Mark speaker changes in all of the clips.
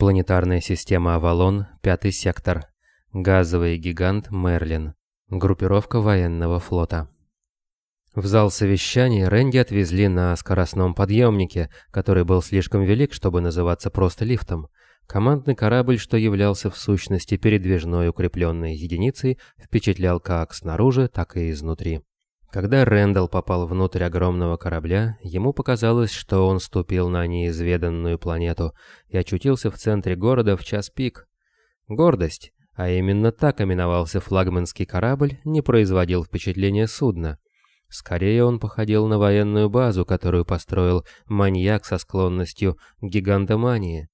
Speaker 1: Планетарная система Авалон, пятый сектор. Газовый гигант Мерлин. Группировка военного флота. В зал совещаний Рэнди отвезли на скоростном подъемнике, который был слишком велик, чтобы называться просто лифтом. Командный корабль, что являлся в сущности передвижной укрепленной единицей, впечатлял как снаружи, так и изнутри. Когда Рэндалл попал внутрь огромного корабля, ему показалось, что он ступил на неизведанную планету и очутился в центре города в час пик. Гордость, а именно так именовался флагманский корабль, не производил впечатления судна. Скорее он походил на военную базу, которую построил маньяк со склонностью к гигантомании.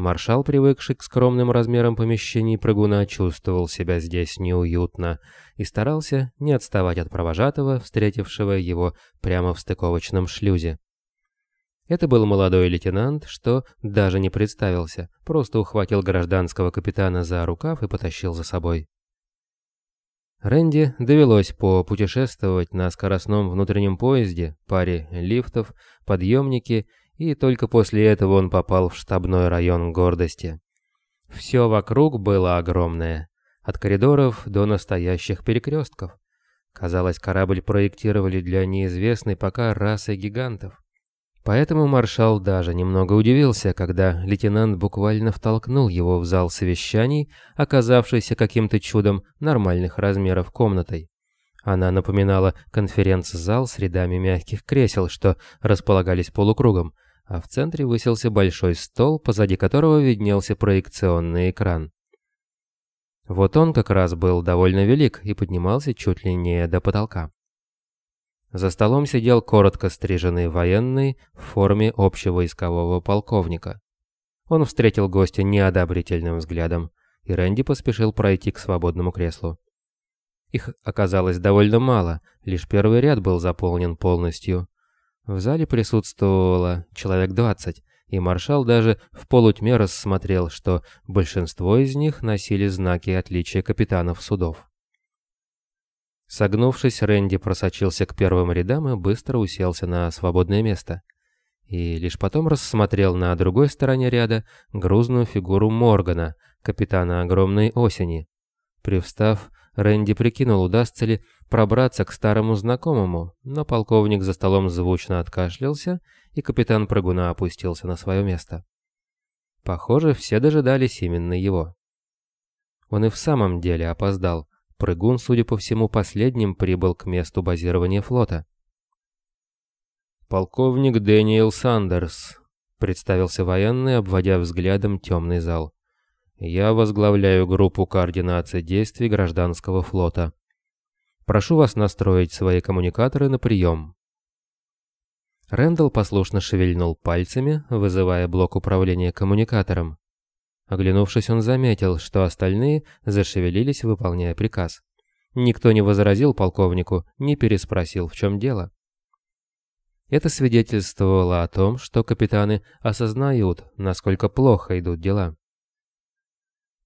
Speaker 1: Маршал, привыкший к скромным размерам помещений прыгуна, чувствовал себя здесь неуютно и старался не отставать от провожатого, встретившего его прямо в стыковочном шлюзе. Это был молодой лейтенант, что даже не представился, просто ухватил гражданского капитана за рукав и потащил за собой. Рэнди довелось попутешествовать на скоростном внутреннем поезде, паре лифтов, подъемнике, и только после этого он попал в штабной район гордости. Все вокруг было огромное, от коридоров до настоящих перекрестков. Казалось, корабль проектировали для неизвестной пока расы гигантов. Поэтому маршал даже немного удивился, когда лейтенант буквально втолкнул его в зал совещаний, оказавшийся каким-то чудом нормальных размеров комнатой. Она напоминала конференц-зал с рядами мягких кресел, что располагались полукругом, а в центре высился большой стол, позади которого виднелся проекционный экран. Вот он как раз был довольно велик и поднимался чуть ли не до потолка. За столом сидел коротко стриженный военный в форме общевойскового полковника. Он встретил гостя неодобрительным взглядом, и Рэнди поспешил пройти к свободному креслу. Их оказалось довольно мало, лишь первый ряд был заполнен полностью. В зале присутствовало человек двадцать, и маршал даже в полутьме рассмотрел, что большинство из них носили знаки отличия капитанов судов. Согнувшись, Рэнди просочился к первым рядам и быстро уселся на свободное место. И лишь потом рассмотрел на другой стороне ряда грузную фигуру Моргана, капитана огромной осени. Привстав, Рэнди прикинул, удастся ли пробраться к старому знакомому, но полковник за столом звучно откашлялся, и капитан прыгуна опустился на свое место. Похоже, все дожидались именно его. Он и в самом деле опоздал, Прыгун, судя по всему, последним прибыл к месту базирования флота. «Полковник Дэниел Сандерс», — представился военный, обводя взглядом темный зал. «Я возглавляю группу координации действий гражданского флота. Прошу вас настроить свои коммуникаторы на прием». Рэндалл послушно шевельнул пальцами, вызывая блок управления коммуникатором. Оглянувшись, он заметил, что остальные зашевелились, выполняя приказ. Никто не возразил полковнику, не переспросил, в чем дело. Это свидетельствовало о том, что капитаны осознают, насколько плохо идут дела.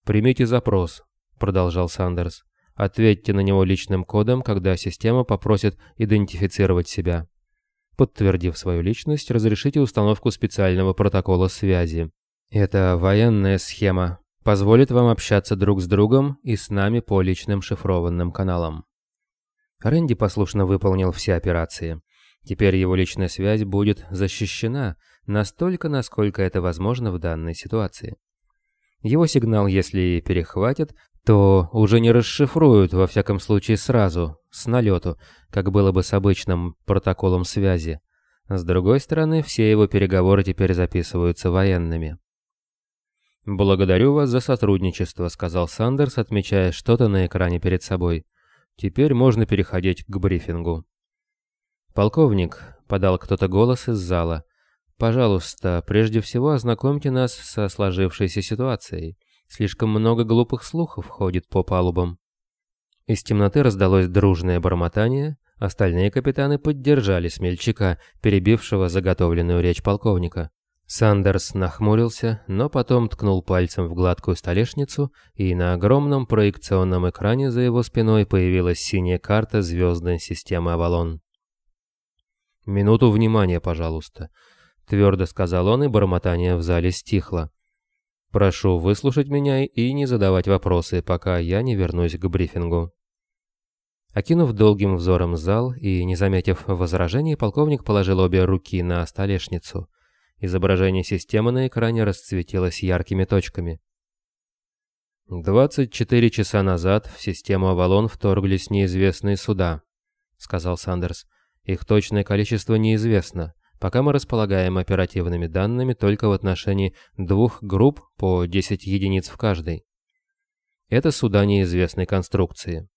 Speaker 1: «Примите запрос», — продолжал Сандерс. «Ответьте на него личным кодом, когда система попросит идентифицировать себя. Подтвердив свою личность, разрешите установку специального протокола связи. Эта военная схема позволит вам общаться друг с другом и с нами по личным шифрованным каналам. Рэнди послушно выполнил все операции. Теперь его личная связь будет защищена настолько, насколько это возможно в данной ситуации. Его сигнал, если перехватят, то уже не расшифруют, во всяком случае сразу, с налету, как было бы с обычным протоколом связи. С другой стороны, все его переговоры теперь записываются военными. «Благодарю вас за сотрудничество», — сказал Сандерс, отмечая что-то на экране перед собой. «Теперь можно переходить к брифингу». «Полковник», — подал кто-то голос из зала, — «пожалуйста, прежде всего ознакомьте нас со сложившейся ситуацией. Слишком много глупых слухов ходит по палубам». Из темноты раздалось дружное бормотание, остальные капитаны поддержали смельчака, перебившего заготовленную речь полковника. Сандерс нахмурился, но потом ткнул пальцем в гладкую столешницу, и на огромном проекционном экране за его спиной появилась синяя карта звездной системы Авалон. «Минуту внимания, пожалуйста», — твердо сказал он, и бормотание в зале стихло. Прошу выслушать меня и не задавать вопросы, пока я не вернусь к брифингу». Окинув долгим взором зал и не заметив возражений, полковник положил обе руки на столешницу. Изображение системы на экране расцветилось яркими точками. 24 часа назад в систему Авалон вторглись неизвестные суда, сказал Сандерс. Их точное количество неизвестно, пока мы располагаем оперативными данными только в отношении двух групп по 10 единиц в каждой. Это суда неизвестной конструкции.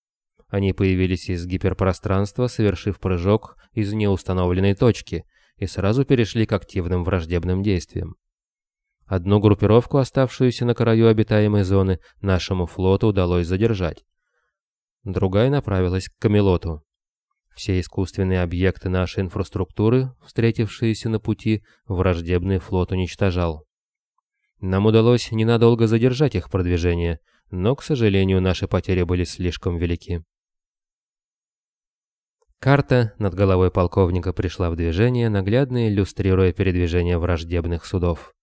Speaker 1: Они появились из гиперпространства, совершив прыжок из неустановленной точки, и сразу перешли к активным враждебным действиям. Одну группировку, оставшуюся на краю обитаемой зоны, нашему флоту удалось задержать. Другая направилась к Камелоту. Все искусственные объекты нашей инфраструктуры, встретившиеся на пути, враждебный флот уничтожал. Нам удалось ненадолго задержать их продвижение, но, к сожалению, наши потери были слишком велики. Карта над головой полковника пришла в движение, наглядно иллюстрируя передвижение враждебных судов.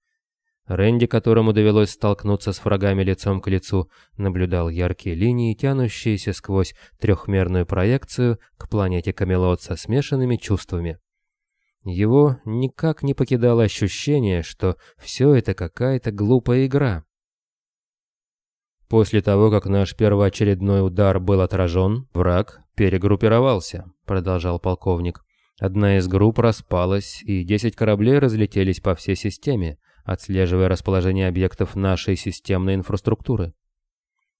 Speaker 1: Рэнди, которому довелось столкнуться с врагами лицом к лицу, наблюдал яркие линии, тянущиеся сквозь трехмерную проекцию к планете Камелот со смешанными чувствами. Его никак не покидало ощущение, что все это какая-то глупая игра. После того, как наш первоочередной удар был отражен, враг перегруппировался, продолжал полковник. Одна из групп распалась, и 10 кораблей разлетелись по всей системе, отслеживая расположение объектов нашей системной инфраструктуры.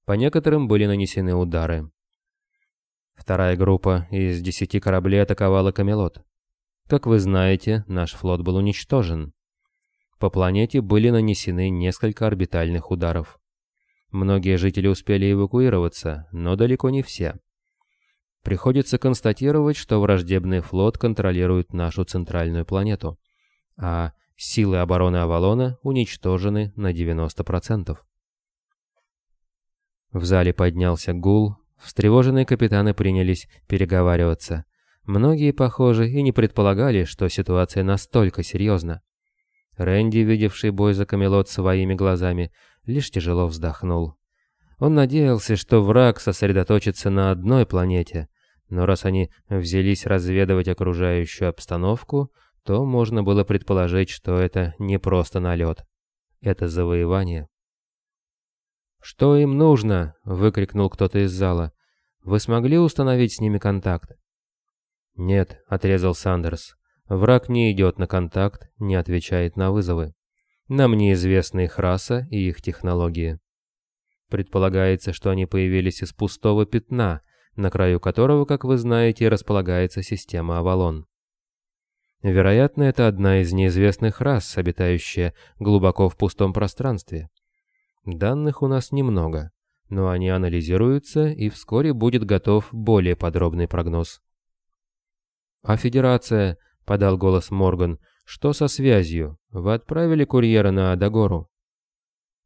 Speaker 1: По некоторым были нанесены удары. Вторая группа из десяти кораблей атаковала Камелот. Как вы знаете, наш флот был уничтожен. По планете были нанесены несколько орбитальных ударов. Многие жители успели эвакуироваться, но далеко не все. Приходится констатировать, что враждебный флот контролирует нашу центральную планету, а Силы обороны Авалона уничтожены на 90%. В зале поднялся гул, встревоженные капитаны принялись переговариваться. Многие, похоже, и не предполагали, что ситуация настолько серьезна. Рэнди, видевший бой за Камелот своими глазами, лишь тяжело вздохнул. Он надеялся, что враг сосредоточится на одной планете, но раз они взялись разведывать окружающую обстановку, то можно было предположить, что это не просто налет. Это завоевание. «Что им нужно?» — выкрикнул кто-то из зала. «Вы смогли установить с ними контакт?» «Нет», — отрезал Сандерс. «Враг не идет на контакт, не отвечает на вызовы. Нам неизвестна их раса и их технологии. Предполагается, что они появились из пустого пятна, на краю которого, как вы знаете, располагается система Авалон. Вероятно, это одна из неизвестных рас, обитающая глубоко в пустом пространстве. Данных у нас немного, но они анализируются, и вскоре будет готов более подробный прогноз. «А Федерация?» — подал голос Морган. «Что со связью? Вы отправили курьера на Адагору?»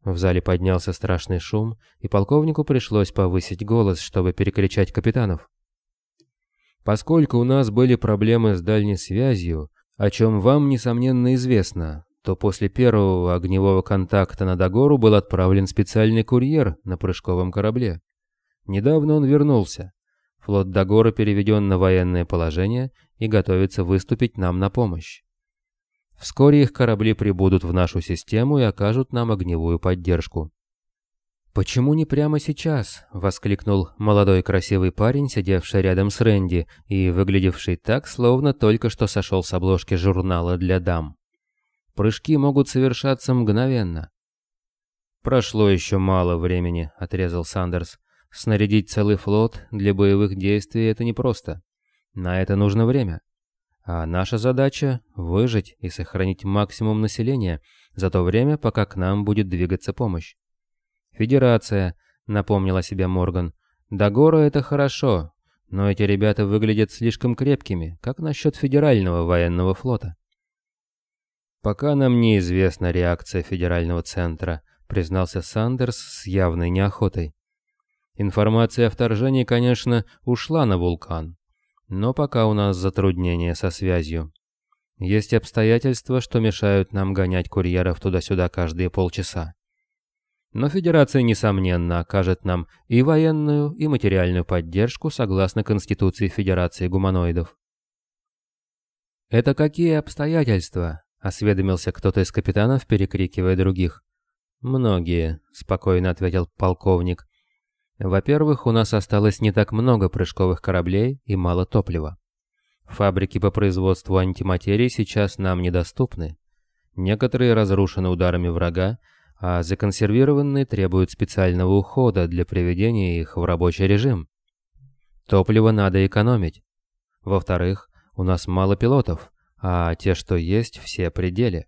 Speaker 1: В зале поднялся страшный шум, и полковнику пришлось повысить голос, чтобы перекричать капитанов. Поскольку у нас были проблемы с дальней связью, о чем вам, несомненно, известно, то после первого огневого контакта на Дагору был отправлен специальный курьер на прыжковом корабле. Недавно он вернулся. Флот Дагора переведен на военное положение и готовится выступить нам на помощь. Вскоре их корабли прибудут в нашу систему и окажут нам огневую поддержку. «Почему не прямо сейчас?» — воскликнул молодой красивый парень, сидевший рядом с Рэнди и выглядевший так, словно только что сошел с обложки журнала для дам. «Прыжки могут совершаться мгновенно». «Прошло еще мало времени», — отрезал Сандерс. «Снарядить целый флот для боевых действий — это непросто. На это нужно время. А наша задача — выжить и сохранить максимум населения за то время, пока к нам будет двигаться помощь. «Федерация», — напомнила себе Морган. «Дагора — это хорошо, но эти ребята выглядят слишком крепкими. Как насчет Федерального военного флота?» «Пока нам неизвестна реакция Федерального центра», — признался Сандерс с явной неохотой. «Информация о вторжении, конечно, ушла на вулкан, но пока у нас затруднения со связью. Есть обстоятельства, что мешают нам гонять курьеров туда-сюда каждые полчаса. Но Федерация, несомненно, окажет нам и военную, и материальную поддержку согласно Конституции Федерации гуманоидов. «Это какие обстоятельства?» — осведомился кто-то из капитанов, перекрикивая других. «Многие», — спокойно ответил полковник. «Во-первых, у нас осталось не так много прыжковых кораблей и мало топлива. Фабрики по производству антиматерии сейчас нам недоступны. Некоторые разрушены ударами врага, а законсервированные требуют специального ухода для приведения их в рабочий режим. Топливо надо экономить. Во-вторых, у нас мало пилотов, а те, что есть, все пределе.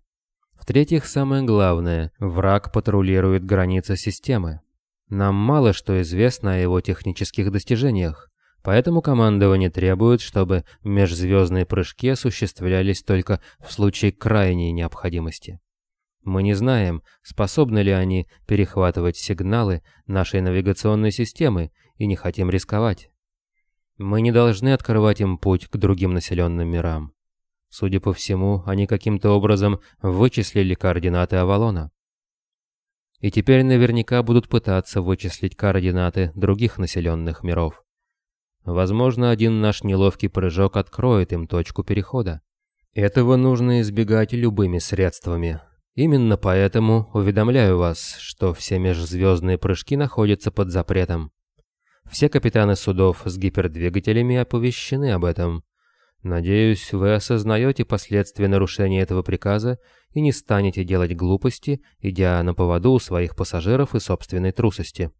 Speaker 1: В-третьих, самое главное, враг патрулирует границы системы. Нам мало что известно о его технических достижениях, поэтому командование требует, чтобы межзвездные прыжки осуществлялись только в случае крайней необходимости. Мы не знаем, способны ли они перехватывать сигналы нашей навигационной системы и не хотим рисковать. Мы не должны открывать им путь к другим населенным мирам. Судя по всему, они каким-то образом вычислили координаты Авалона. И теперь наверняка будут пытаться вычислить координаты других населенных миров. Возможно, один наш неловкий прыжок откроет им точку перехода. Этого нужно избегать любыми средствами, Именно поэтому уведомляю вас, что все межзвездные прыжки находятся под запретом. Все капитаны судов с гипердвигателями оповещены об этом. Надеюсь, вы осознаете последствия нарушения этого приказа и не станете делать глупости, идя на поводу у своих пассажиров и собственной трусости.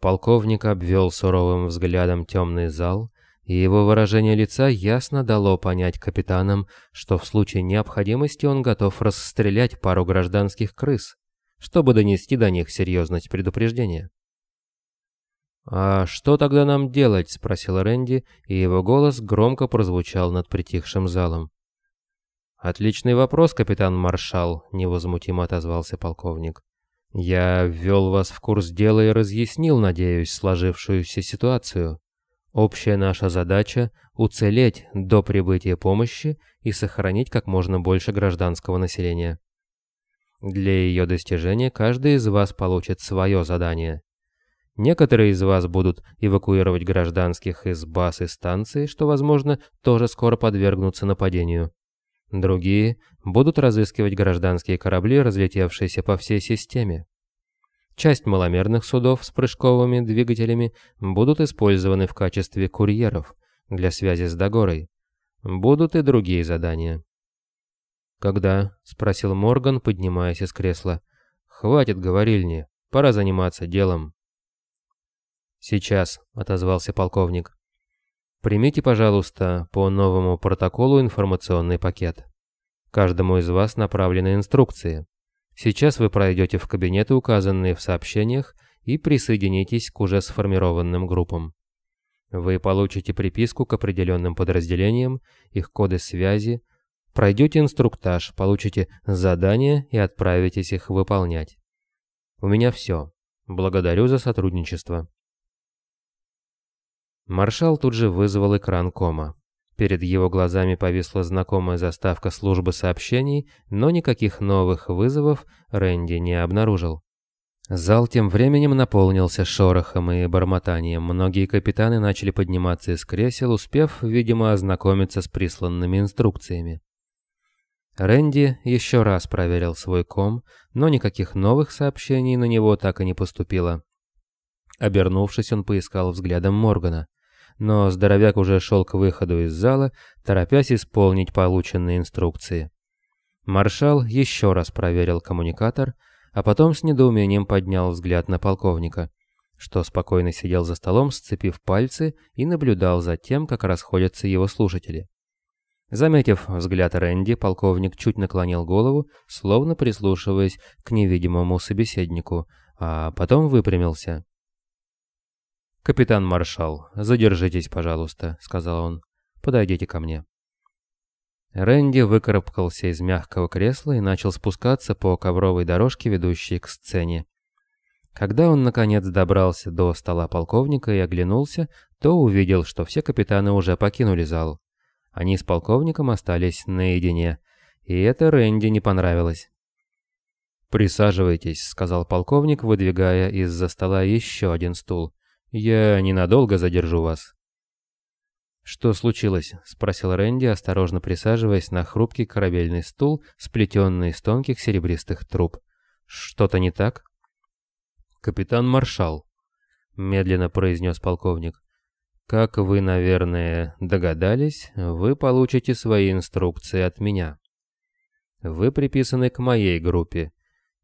Speaker 1: Полковник обвел суровым взглядом темный зал и его выражение лица ясно дало понять капитанам, что в случае необходимости он готов расстрелять пару гражданских крыс, чтобы донести до них серьезность предупреждения. «А что тогда нам делать?» — спросил Рэнди, и его голос громко прозвучал над притихшим залом. «Отличный вопрос, капитан Маршал», — невозмутимо отозвался полковник. «Я ввел вас в курс дела и разъяснил, надеюсь, сложившуюся ситуацию. Общая наша задача – уцелеть до прибытия помощи и сохранить как можно больше гражданского населения. Для ее достижения каждый из вас получит свое задание. Некоторые из вас будут эвакуировать гражданских из баз и станций, что, возможно, тоже скоро подвергнутся нападению. Другие будут разыскивать гражданские корабли, разлетевшиеся по всей системе. Часть маломерных судов с прыжковыми двигателями будут использованы в качестве курьеров для связи с Дагорой. Будут и другие задания. «Когда?» — спросил Морган, поднимаясь из кресла. «Хватит говорильни, пора заниматься делом». «Сейчас», — отозвался полковник. «Примите, пожалуйста, по новому протоколу информационный пакет. Каждому из вас направлены инструкции. Сейчас вы пройдете в кабинеты, указанные в сообщениях, и присоединитесь к уже сформированным группам. Вы получите приписку к определенным подразделениям, их коды связи, пройдете инструктаж, получите задания и отправитесь их выполнять. У меня все. Благодарю за сотрудничество. Маршал тут же вызвал экран кома. Перед его глазами повисла знакомая заставка службы сообщений, но никаких новых вызовов Рэнди не обнаружил. Зал тем временем наполнился шорохом и бормотанием. Многие капитаны начали подниматься из кресел, успев, видимо, ознакомиться с присланными инструкциями. Рэнди еще раз проверил свой ком, но никаких новых сообщений на него так и не поступило. Обернувшись, он поискал взглядом Моргана но здоровяк уже шел к выходу из зала, торопясь исполнить полученные инструкции. Маршал еще раз проверил коммуникатор, а потом с недоумением поднял взгляд на полковника, что спокойно сидел за столом, сцепив пальцы и наблюдал за тем, как расходятся его слушатели. Заметив взгляд Рэнди, полковник чуть наклонил голову, словно прислушиваясь к невидимому собеседнику, а потом выпрямился. «Капитан Маршал, задержитесь, пожалуйста», — сказал он. «Подойдите ко мне». Рэнди выкарабкался из мягкого кресла и начал спускаться по ковровой дорожке, ведущей к сцене. Когда он, наконец, добрался до стола полковника и оглянулся, то увидел, что все капитаны уже покинули зал. Они с полковником остались наедине, и это Рэнди не понравилось. «Присаживайтесь», — сказал полковник, выдвигая из-за стола еще один стул. «Я ненадолго задержу вас». «Что случилось?» — спросил Рэнди, осторожно присаживаясь на хрупкий корабельный стул, сплетенный из тонких серебристых труб. «Что-то не так?» «Капитан Маршал», — медленно произнес полковник. «Как вы, наверное, догадались, вы получите свои инструкции от меня. Вы приписаны к моей группе,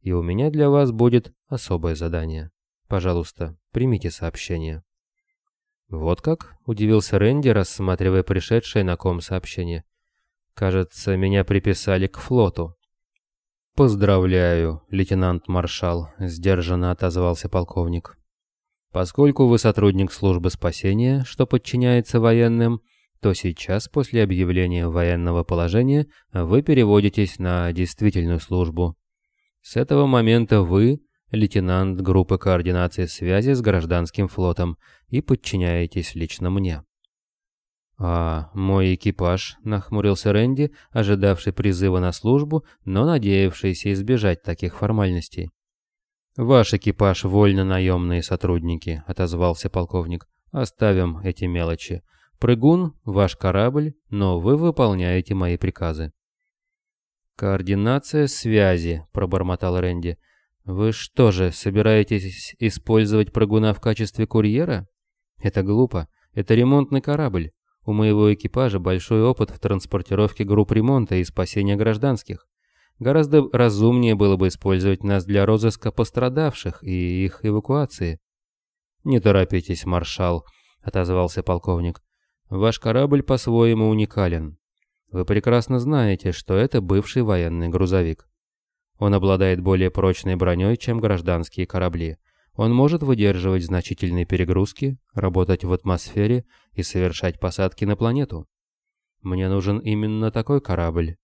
Speaker 1: и у меня для вас будет особое задание. Пожалуйста, примите сообщение». «Вот как?» — удивился Рэнди, рассматривая пришедшее на ком сообщение. «Кажется, меня приписали к флоту». «Поздравляю, лейтенант-маршал», — сдержанно отозвался полковник. «Поскольку вы сотрудник службы спасения, что подчиняется военным, то сейчас, после объявления военного положения, вы переводитесь на действительную службу. С этого момента вы лейтенант группы координации связи с гражданским флотом и подчиняетесь лично мне. «А мой экипаж», — нахмурился Рэнди, ожидавший призыва на службу, но надеявшийся избежать таких формальностей. «Ваш экипаж вольно наемные сотрудники», — отозвался полковник. «Оставим эти мелочи. Прыгун — ваш корабль, но вы выполняете мои приказы». «Координация связи», — пробормотал Рэнди. «Вы что же, собираетесь использовать прыгуна в качестве курьера? Это глупо. Это ремонтный корабль. У моего экипажа большой опыт в транспортировке групп ремонта и спасения гражданских. Гораздо разумнее было бы использовать нас для розыска пострадавших и их эвакуации». «Не торопитесь, маршал», — отозвался полковник. «Ваш корабль по-своему уникален. Вы прекрасно знаете, что это бывший военный грузовик. Он обладает более прочной броней, чем гражданские корабли. Он может выдерживать значительные перегрузки, работать в атмосфере и совершать посадки на планету. Мне нужен именно такой корабль.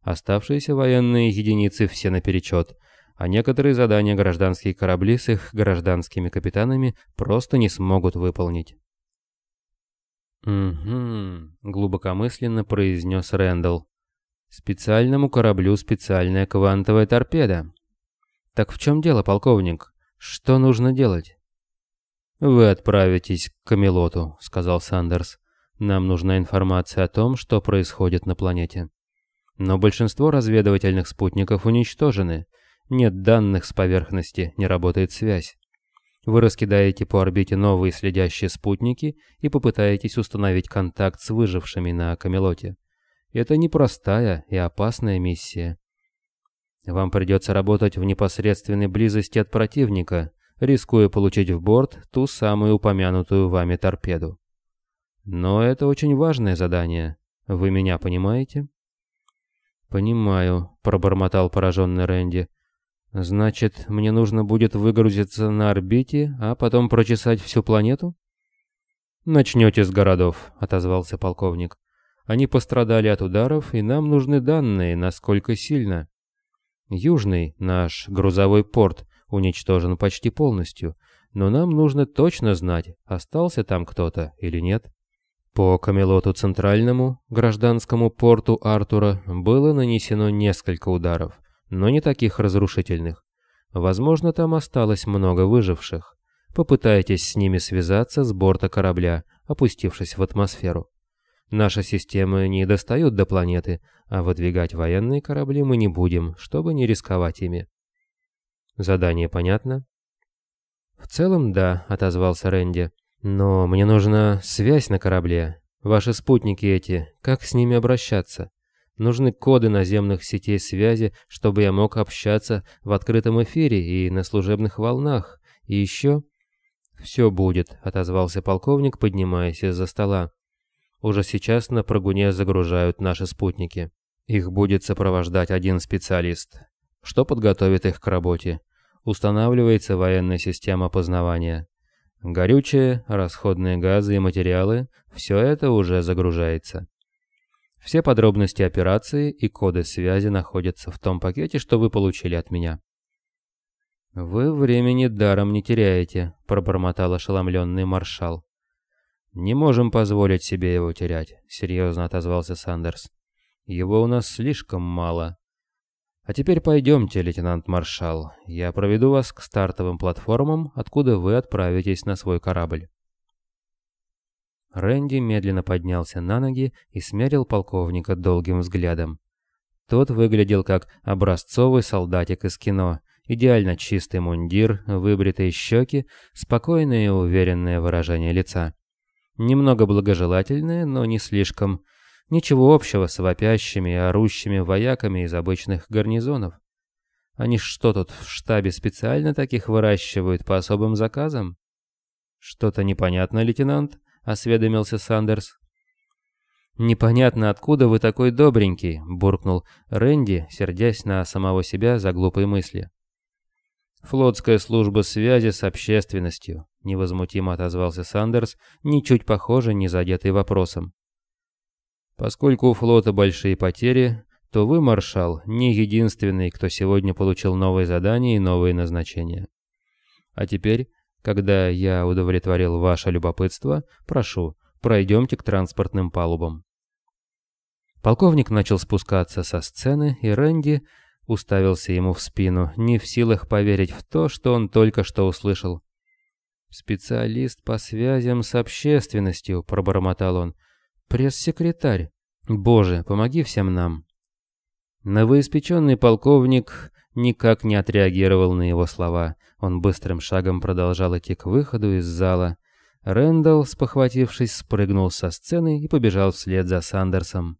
Speaker 1: Оставшиеся военные единицы все наперечет, а некоторые задания гражданские корабли с их гражданскими капитанами просто не смогут выполнить. «Угу», — глубокомысленно произнес Рэндалл. Специальному кораблю специальная квантовая торпеда. Так в чем дело, полковник? Что нужно делать? Вы отправитесь к Камелоту, сказал Сандерс. Нам нужна информация о том, что происходит на планете. Но большинство разведывательных спутников уничтожены. Нет данных с поверхности, не работает связь. Вы раскидаете по орбите новые следящие спутники и попытаетесь установить контакт с выжившими на Камелоте. Это непростая и опасная миссия. Вам придется работать в непосредственной близости от противника, рискуя получить в борт ту самую упомянутую вами торпеду. Но это очень важное задание. Вы меня понимаете? «Понимаю», — пробормотал пораженный Рэнди. «Значит, мне нужно будет выгрузиться на орбите, а потом прочесать всю планету?» «Начнете с городов», — отозвался полковник. Они пострадали от ударов, и нам нужны данные, насколько сильно. Южный, наш грузовой порт, уничтожен почти полностью, но нам нужно точно знать, остался там кто-то или нет. По Камелоту Центральному, гражданскому порту Артура, было нанесено несколько ударов, но не таких разрушительных. Возможно, там осталось много выживших. Попытайтесь с ними связаться с борта корабля, опустившись в атмосферу. Наши системы не достают до планеты, а выдвигать военные корабли мы не будем, чтобы не рисковать ими. Задание понятно? В целом, да, отозвался Рэнди. Но мне нужна связь на корабле. Ваши спутники эти, как с ними обращаться? Нужны коды наземных сетей связи, чтобы я мог общаться в открытом эфире и на служебных волнах. И еще... «Все будет», — отозвался полковник, поднимаясь из-за стола. Уже сейчас на прогуне загружают наши спутники. Их будет сопровождать один специалист. Что подготовит их к работе? Устанавливается военная система познавания. Горючее, расходные газы и материалы – все это уже загружается. Все подробности операции и коды связи находятся в том пакете, что вы получили от меня. «Вы времени даром не теряете», – пробормотал ошеломленный маршал. «Не можем позволить себе его терять», — серьезно отозвался Сандерс. «Его у нас слишком мало. А теперь пойдемте, лейтенант-маршал. Я проведу вас к стартовым платформам, откуда вы отправитесь на свой корабль. Рэнди медленно поднялся на ноги и смерил полковника долгим взглядом. Тот выглядел как образцовый солдатик из кино. Идеально чистый мундир, выбритые щеки, спокойное и уверенное выражение лица. Немного благожелательное, но не слишком. Ничего общего с вопящими и орущими вояками из обычных гарнизонов. Они что тут в штабе специально таких выращивают по особым заказам? Что-то непонятно, лейтенант, осведомился Сандерс. «Непонятно, откуда вы такой добренький», — буркнул Рэнди, сердясь на самого себя за глупые мысли. «Флотская служба связи с общественностью», — невозмутимо отозвался Сандерс, ничуть похоже, не задетый вопросом. Поскольку у флота большие потери, то вы, маршал, не единственный, кто сегодня получил новые задания и новые назначения. А теперь, когда я удовлетворил ваше любопытство, прошу, пройдемте к транспортным палубам. Полковник начал спускаться со сцены, и Рэнди уставился ему в спину, не в силах поверить в то, что он только что услышал. «Специалист по связям с общественностью», — пробормотал он, Пресс-секретарь. Боже, помоги всем нам. Новоиспеченный полковник никак не отреагировал на его слова. Он быстрым шагом продолжал идти к выходу из зала. Рэндалл, спохватившись, спрыгнул со сцены и побежал вслед за Сандерсом.